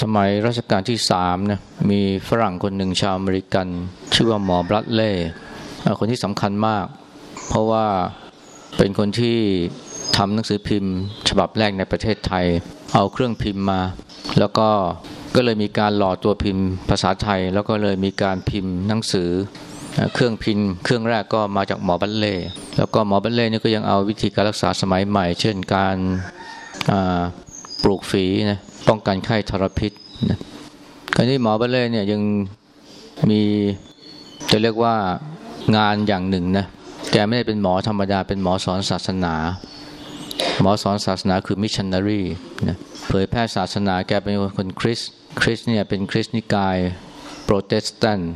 สมัยรัชกาลที่สามนะมีฝรั่งคนหนึ่งชาวอเมริกัน ชื่อว่าหมอบรัดเล่คนที่สำคัญมาก เพราะว่าเป็นคนที่ทำหนังสือพิมพ์ ฉบับแรกในประเทศไทย เอาเครื่องพิมพ์มา แล้วก็ก็เลยมีการหล่อตัวพิมพ์ภาษาไทย แล้วก็เลยมีการพิมพ์หนังสือเครื่องพิมพ์ เครื่องแรกก็มาจากหมอบัลเล่แล้วก็หมอบัลเล่นี่ก็ยังเอาวิธีการรักษาสมัยใหม่ เช่นการ ปลูกฝีนะป้องกันไข้ทรพิษนะคราวนี้หมอบรัดเลย์เนี่ยยังมีจะเรียกว่างานอย่างหนึ่งนะแกไม่ได้เป็นหมอธรรมดา เป็นหมอสอนศาสนา หมอสอนศาสนาคือมิชชันนารีนะเผยแพร่ศาสนาแกเป็นคนคริสต์คริสต์เนี่ยเป็นคริสต์นิกายโปรเตสแตนต์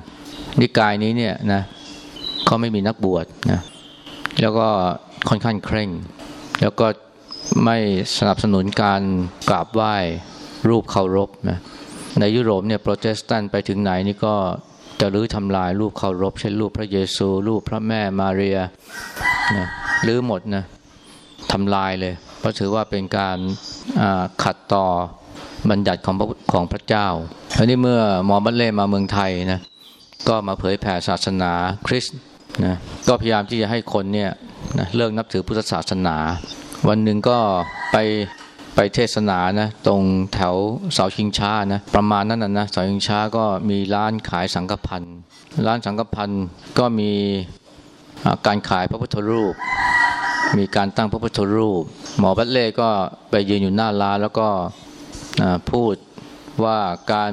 นิกายนี้เนี่ยนะเขาไม่มีนักบวชนะแล้วก็ค่อนข้างเคร่ง แล้วก็ ไม่สนับสนุนการกราบไหว้รูปเคารพนะในยุโรปเนี่ยโปรเตสแตนต์ไปถึงไหนนี่ก็จะรื้อทำลายรูปเคารพ เช่นรูปพระเยซู รูปพระแม่มาเรียนะรื้อหมดนะทำลายเลย เพราะถือว่าเป็นการขัดต่อบัญญัติของพระของพระเจ้าอันนี้เมื่อมอบัลเล่มาเมืองไทยนะก็มาเผยแผ่ศาสนาคริสต์นะก็พยายามที่จะให้คนเนี่ยนะเลิกนับถือพุทธศาสนา วันหนึ่งก็ไปไปเทศนานะตรงแถวเสาชิงช้านะประมาณนั้นนะนะเสาชิงช้าก็มีร้านขายสังฆพันธ์ร้านสังฆพันธ์ก็มีการขายพระพุทธรูป มีการตั้งพระพุทธรูป หมอบัตเล่ก็ไปยืนอยู่หน้าร้านแล้วก็พูดว่าการ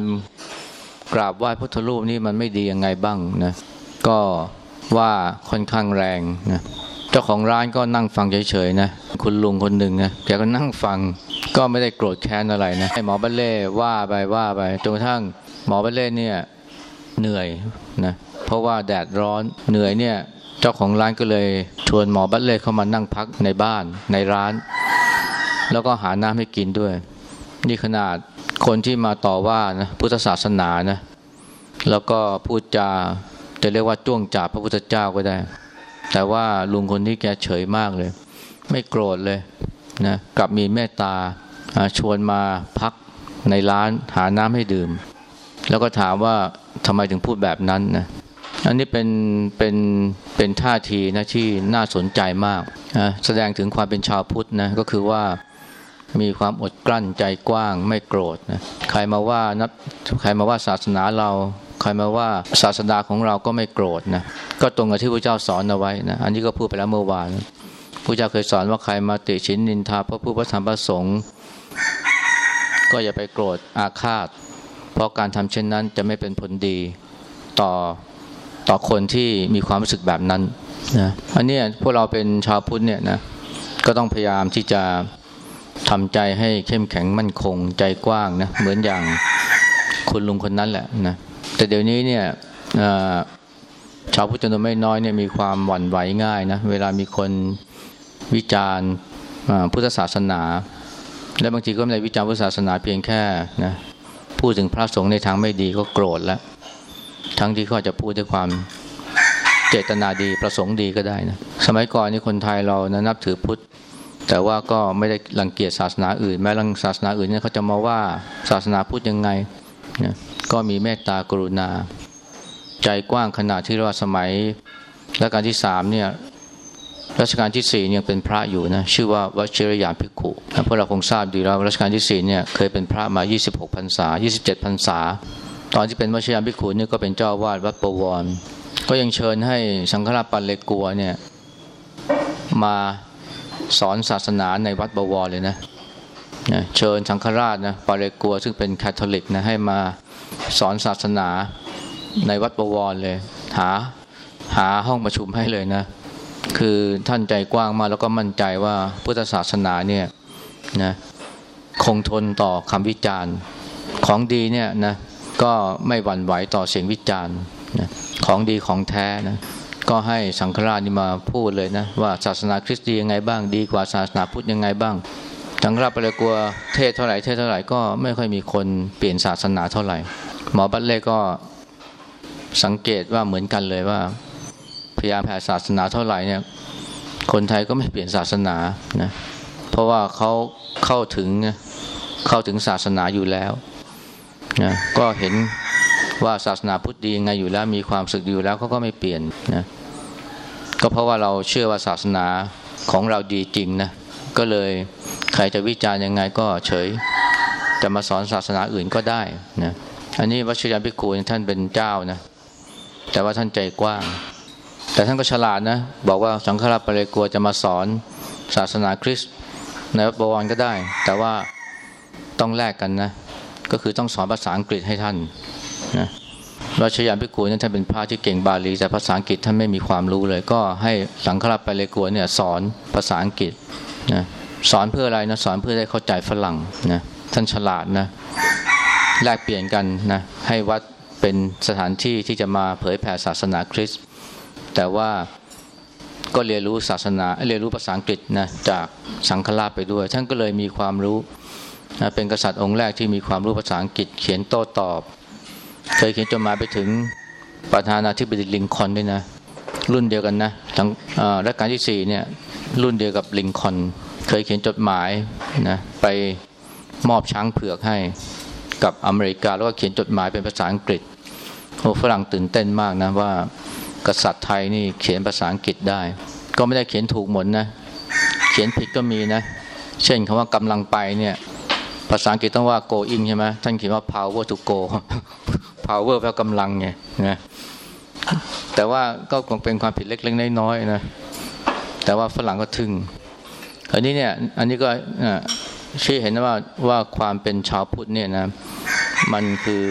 กราบไหว้พุทธรูปนี่มันไม่ดียังไงบ้างนะก็ว่าค่อนข้างแรงนะ เจ้าของร้านก็นั่งฟังเฉยๆนะ คุณลุงคนหนึ่งนะแกก็นั่งฟัง ก็ไม่ได้โกรธแค้นอะไรนะให้หมอบัลเล่ว่าไปว่าไปจนกระทั่งหมอบัลเล่เนี่ยเหนื่อยนะเพราะว่าแดดร้อนเหนื่อยเนี่ยเจ้าของร้านก็เลยชวนหมอบัลเล่เข้ามานั่งพักในบ้านในร้าน แล้วก็หาน้ำให้กินด้วย นี่ขนาดคนที่มาต่อว่านะพุทธศาสนานะแล้วก็พูดจาจะเรียกว่าจ้วงจับพระพุทธเจ้าก็ได้ แต่ว่าลุงคนนี้แกเฉยมากเลย ไม่โกรธเลยนะกลับมีเมตตาชวนมาพักในร้านหาน้ำให้ดื่ม แล้วก็ถามว่าทำไมถึงพูดแบบนั้นนะอันนี้เป็นเป็นเป็นท่าทีนะที่น่าสนใจมากนะแสดงถึงความเป็นชาวพุทธนะก็คือว่ามีความอดกลั้นใจกว้างไม่โกรธนะใครมาว่านับใครมาว่าศาสนาเรา ใครมาว่าศาสนาของเราก็ไม่โกรธนะก็ตรงกับที่พระเจ้าสอนเอาไว้นะอันนี้ก็พูดไปแล้วเมื่อวานพระเจ้าเคยสอนว่าใครมาติชินนินทาพระผู้พระธรรมพระสงฆ์ก็อย่าไปโกรธอาฆาต เพราะการทำเช่นนั้นจะไม่เป็นผลดีต่อต่อคนที่มีความรู้สึกแบบนั้นนะอันนี้พวกเราเป็นชาวพุทธเนี่ยนะก็ต้องพยายามที่จะทำใจให้เข้มแข็งมั่นคงใจกว้างนะเหมือนอย่างคุณลุงคนนั้นแหละนะ แต่เดี๋ยวนี้เนี่ยชาวพุทธจำนวนไม่น้อยเนี่ยมีความหวั่นไหวง่ายนะเวลามีคนวิจารณ์พุทธศาสนา และบางทีก็ไม่ได้วิจารณ์พุทธศาสนาเพียงแค่นะพูดถึงพระสงฆ์ในทางไม่ดีก็โกรธแล้ว ทั้งที่เขาจะพูดด้วยความเจตนาดีประสงค์ดีก็ได้นะสมัยก่อนนี่คนไทยเรานะนับถือพุทธ แต่ว่าก็ไม่ได้รังเกียจศาสนาอื่น แม้รังศาสนาอื่นเนี่ยเขาจะมาว่าศาสนาพุทธยังไงนะ ก็มีเมตตากรุณา ใจกว้างขนาดที่ว่าสมัยรัชกาลที่สามเนี่ยรัชกาลที่สี่ยังเป็นพระอยู่นะชื่อว่าวชิรยานภิกขุพวกเราคงทราบดีแล้วรัชกาลที่สี่เนี่ยเคยเป็นพระมา 26พรรษา 27พรรษา ตอนที่เป็นวชิรยานภิกขุนี่ก็เป็นเจ้าวาดวัดปวร ก็ยังเชิญให้สังฆราชปัลเลกัวเนี่ยมาสอนศาสนาในวัดบวรเลยนะเชิญสังฆราชนะปาเลกัวซึ่งเป็นคาทอลิกนะให้มา สอนศาสนาในวัดบวรเลย หาหาห้องประชุมให้เลยนะ คือท่านใจกว้างมากแล้วก็มั่นใจว่าพุทธศาสนาเนี่ยนะคงทนต่อคำวิจารณ์ของดีเนี่ยนะก็ไม่หวั่นไหวต่อเสียงวิจารณ์นะของดีของแท้นะก็ให้สังฆราชนี่มาพูดเลยนะว่าศาสนาคริสต์ดียังไงบ้างดีกว่าศาสนาพุทธยังไงบ้าง สังราชไปเลยกลัวเทศเท่าไหร่เทศเท่าไหร่ก็ไม่ค่อยมีคนเปลี่ยนศาสนาเท่าไหร่ หมอบัตเล่ก็สังเกตว่าเหมือนกันเลยว่า พยายามแผ่ศาสนาเท่าไหร่เนี่ย คนไทยก็ไม่เปลี่ยนศาสนานะเพราะว่าเขาเข้าถึงเข้าถึงศาสนาอยู่แล้วนะก็เห็นว่าศาสนาพุทธดียังไงอยู่แล้วมีความสึกอยู่แล้วเขาก็ไม่เปลี่ยนนะก็เพราะว่าเราเชื่อว่าศาสนาของเราดีจริงนะก็เลย รจะวิจารณ์ยังไงก็เฉย จะมาสอนศาสนาอื่นก็ได้นะอันนี้วัชยาภิกขุท่านเป็นเจ้านะ แต่ว่าท่านใจกว้าง แต่ท่านก็ฉลาดนะ บอกว่าสังฆราชปเรกัวจะมาสอนศาสนาคริสต์ในวัดบวรก็ได้ แต่ว่าต้องแลกกันนะ ก็คือต้องสอนภาษาอังกฤษให้ท่านนะรัชยานพิกูนั้นท่านเป็นพระที่เก่งบาลีแต่ภาษาอังกฤษท่านไม่มีความรู้เลย ก็ให้สังฆราชไปเลยกัวเนี่ยสอนภาษาอังกฤษนะ สอนเพื่ออะไรนะสอนเพื่อได้เข้าใจฝรั่งนะท่านฉลาดนะแลกเปลี่ยนกันนะให้วัดเป็นสถานที่ที่จะมาเผยแผ่ศาสนาคริสต์แต่ว่าก็เรียนรู้ศาสนาเรียนรู้ภาษาอังกฤษนะจากสังฆราชไปด้วย ท่านก็เลยมีความรู้นะเป็นกษัตริย์องค์แรกที่มีความรู้ภาษาอังกฤษ เขียนโต้ตอบ เคยเขียนจดหมายไปถึงประธานาธิบดีลิงคอนด้วยนะ รุ่นเดียวกันนะทั้งรัชกาลที่สี่เนี่ยรุ่นเดียวกับลิงคอน เคยเขียนจดหมายนะไปมอบช้างเผือกให้กับอเมริกาแล้วก็เขียนจดหมายเป็นภาษาอังกฤษโอ้ฝรั่งตื่นเต้นมากนะว่ากษัตริย์ไทยนี่เขียนภาษาอังกฤษได้ ก็ไม่ได้เขียนถูกหมดนะ เขียนผิดก็มีนะ เช่นคำว่ากำลังไปเนี่ย ภาษาอังกฤษต้องว่า going ใช่ไหมท่านเขียนว่า power to go power แปลกำลังไงนะแต่ว่าก็คงเป็นความผิดเล็กๆน้อยๆนะแต่ว่าฝรั่งก็ทึ่ง อันนี้เนี่ยอันนี้ก็ชี้เห็นว่าว่าความเป็นชาวพุทธเนี่ยนะมันคือ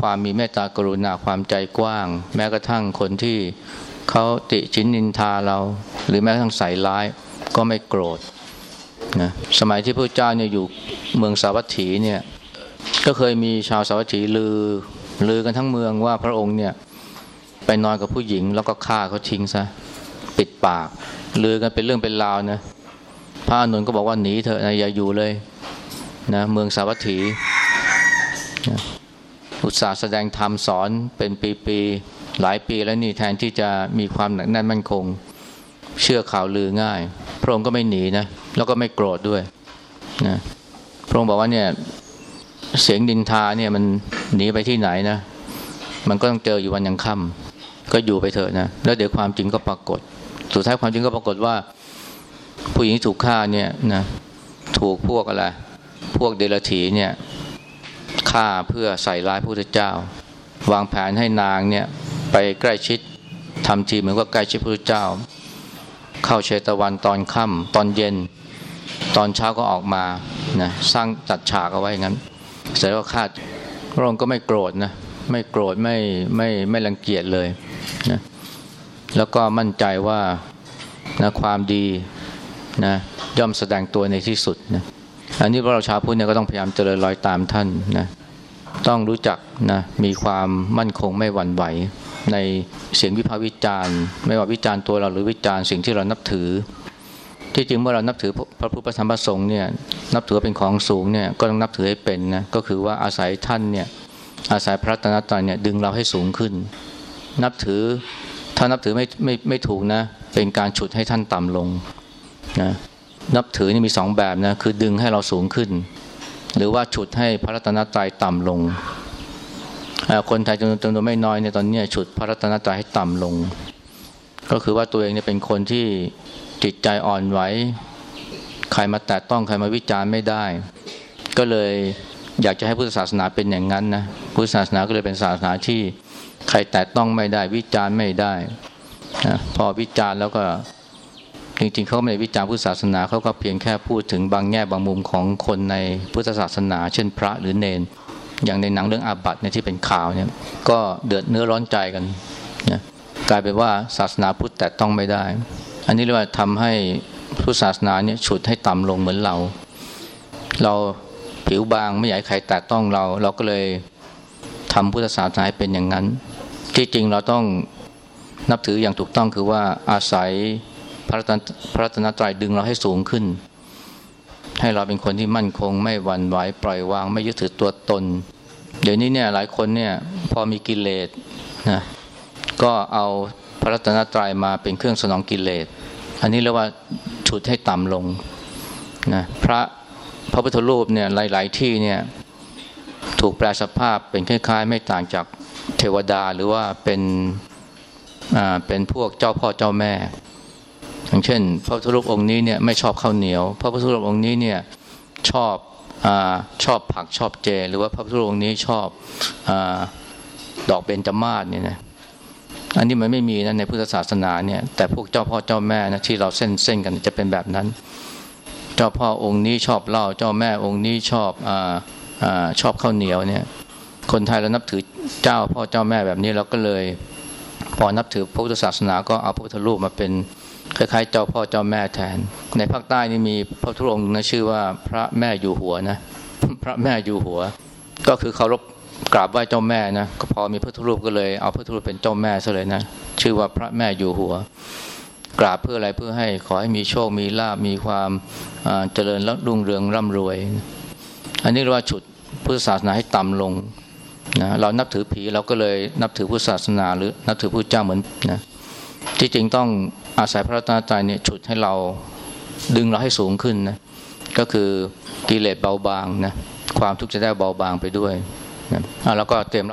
ความมีเมตตากรุณาความใจกว้าง แม้กระทั่งคนที่เขาติชินนินทาเรา หรือแม้กระทั่งใส่ร้ายก็ไม่โกรธนะสมัยที่พระเจ้าเนี่ยอยู่เมืองสาวัตถีเนี่ยก็เคยมีชาวสาวัตถีลือลือกันทั้งเมืองว่าพระองค์เนี่ยไปนอนกับผู้หญิงแล้วก็ฆ่าเขาทิ้งซะปิดปากลือกันเป็นเรื่องเป็นราวนะ พระอนุนก็บอกว่าหนีเถอะนะอย่าอยู่เลยนะเมืองสาวัตถีนะอุตสาห์แสดงธรรมสอนเป็นปีๆหลายปีแล้วนี่แทนที่จะมีความหนักแน่นมั่นคง เชื่อข่าวลือง่าย พระองค์ก็ไม่หนีนะแล้วก็ไม่โกรธด้วยนะพระองค์บอกว่าเนี่ยเสียงดินทาเนี่ยมันหนีไปที่ไหนนะมันก็ต้องเจออยู่วันยังค่ำก็อยู่ไปเถอะนะแล้วเดี๋ยวความจริงก็ปรากฏ สุดท้ายความจริงก็ปรากฏว่า ผู้หญิงถูกฆ่าเนี่ยนะถูกพวกอะไร พวกเดลถีเนี่ยฆ่าเพื่อใส่ร้ายพระพุทธเจ้า วางแผนให้นางเนี่ยไปใกล้ชิดทำทีเหมือนว่าใกล้ชิดพระพุทธเจ้า เข้าเชตวันตอนค่ำตอนเย็น ตอนเช้าก็ออกมานะสร้างจัดฉากเอาไว้งั้นเสร็จก็ฆ่าพระองค์ก็ไม่โกรธนะไม่โกรธไม่ไม่ไม่รังเกียจเลยนะแล้วก็มั่นใจว่านะความดี นะย่อมแสดงตัวในที่สุดนะอันนี้พวกเราชาวพุทธเนี่ยก็ต้องพยายามเจริญรอยตามท่านนะต้องรู้จักนะมีความมั่นคงไม่หวั่นไหว ในเสียงวิพากษ์วิจารณ์ ไม่ว่าวิจารณ์ตัวเราหรือวิจารณ์สิ่งที่เรานับถือ ที่จริงเมื่อเรานับถือพระพุทธธรรมประสงค์เนี่ยนับถือเป็นของสูงเนี่ยก็ต้องนับถือให้เป็นนะก็คือว่าอาศัยท่านเนี่ยอาศัยพระตนตรัยเนี่ยดึงเราให้สูงขึ้น นับถือถ้านับถือไม่ไม่ไม่ถูกนะเป็นการฉุดให้ท่านต่ำลง นะนับถือนี่มีสองแบบนะคือดึงให้เราสูงขึ้น หรือว่าฉุดให้พระรัตนตรัยต่ำลง คนไทยจำนวนจำนวนไม่น้อยในตอนนี้ฉุดพระรัตนตรัยให้ต่ำลง ก็คือว่าตัวเองเนี่ยเป็นคนที่จิตใจอ่อนไหวใครมาแตะต้องใครมาวิจารณ์ไม่ได้ ก็เลยอยากจะให้พุทธศาสนาเป็นอย่างนั้นนะพุทธศาสนาก็เลยเป็นศาสนาที่ใครแตะต้องไม่ได้วิจารณ์ไม่ได้นะพอวิจารณ์แล้วก็ จริงๆเขาไม่ได้วิจารณ์พุทธศาสนาเขาก็เพียงแค่พูดถึงบางแง่บางมุมของคนในพุทธศาสนา เช่นพระหรือเนน อย่างในหนังเรื่องอาบัติเนี่ยที่เป็นข่าวเนี่ยก็เดือดเนื้อร้อนใจกันนะกลายเป็นว่าศาสนาพุทธแต่ต้องไม่ได้ อันนี้เรียกว่าทำให้พุทธศาสนาเนี่ยฉุดให้ต่ำลงเหมือนเรา เราผิวบางไม่อยากใครแตะต้องเรา เราก็เลยทำพุทธศาสนาให้เป็นอย่างนั้น ที่จริงเราต้องนับถืออย่างถูกต้องคือว่าอาศัย ระระตนตรัยดึงเราให้สูงขึ้น ให้เราเป็นคนที่มั่นคง ไม่หวั่นไหวปล่อยวาง ไม่ยึดถือตัวตน เดี๋ยวนี้เนี่ยหลายคนเนี่ยพอมีกิเลสนะก็เอาพระรัตนตรัยมาเป็นเครื่องสนองกิเลส อันนี้เรียกว่าฉุดให้ต่ำลงนะพระพระพุทธรูปเนี่ยหลาย ๆ ที่เนี่ยถถูกแปลสภาพเป็นคล้าย ๆ ไม่ต่างจากเทวดาหรือว่าเป็นอ่าเป็นพวกเจ้าพ่อเจ้าแม่ อย่างเช่น พระพุทธรูปองค์นี้เนี่ยไม่ชอบข้าวเหนียว พระพุทธรูปองค์นี้เนี่ยชอบอชอบผักชอบเจ หรือว่าพระพุทธรูปองค์นี้ชอบอดอกเบญจมาศเนี่ยนะอันนี้มันไม่มีนะในพุทธศาสนาเนี่ยแต่พวกเจ้าพ่อเจ้าแม่นะที่เราเส้นเส้นกันจะเป็นแบบนั้น เจ้าพ่อองค์นี้ชอบเหล้าเจ้าแม่องค์นี้ชอบออชอบข้าวเหนียวเนี่ยคนไทยเรานับถือเจ้าพ่อเจ้าแม่แบบนี้เราก็เลย พอนับถือพระพุทธศาสนาก็เอาพระพุทธรูปมาเป็น คล้ายๆเจ้าพ่อเจ้าแม่แทน ในภาคใต้นี่มีพระพุทธรูปองค์หนึ่งนะชื่อว่าพระแม่อยู่หัวนะ พระแม่อยู่หัว ก็คือเคารพกราบไหว้เจ้าแม่นะก็พอมีพระพุรูปก็เลยเอาพระพุรูปเป็นเจ้าแม่ซะเลยนะชื่อว่าพระแม่อยู่หัว กราบเพื่ออะไรเพื่อให้ขอให้มีโชคมีลาบมีความเจริญและรุ่งเรืองร่ำรวย อันนี้เรียกว่าฉุดพุทธศาสนาให้ต่ำลงนะเรานับถือผีเราก็เลยนับถือพุทธศาสนาหรือนับถือพระเจ้าเหมือนนะ ที่จริงต้องอาศัยพระรัตนตรัยเนี่ยฉุดให้เราดึงเราให้สูงขึ้นนะก็คือกิเลสเบาบางนะความทุกข์จะได้เบาบางไปด้วยนะอะแล้วก็เตรียมรับ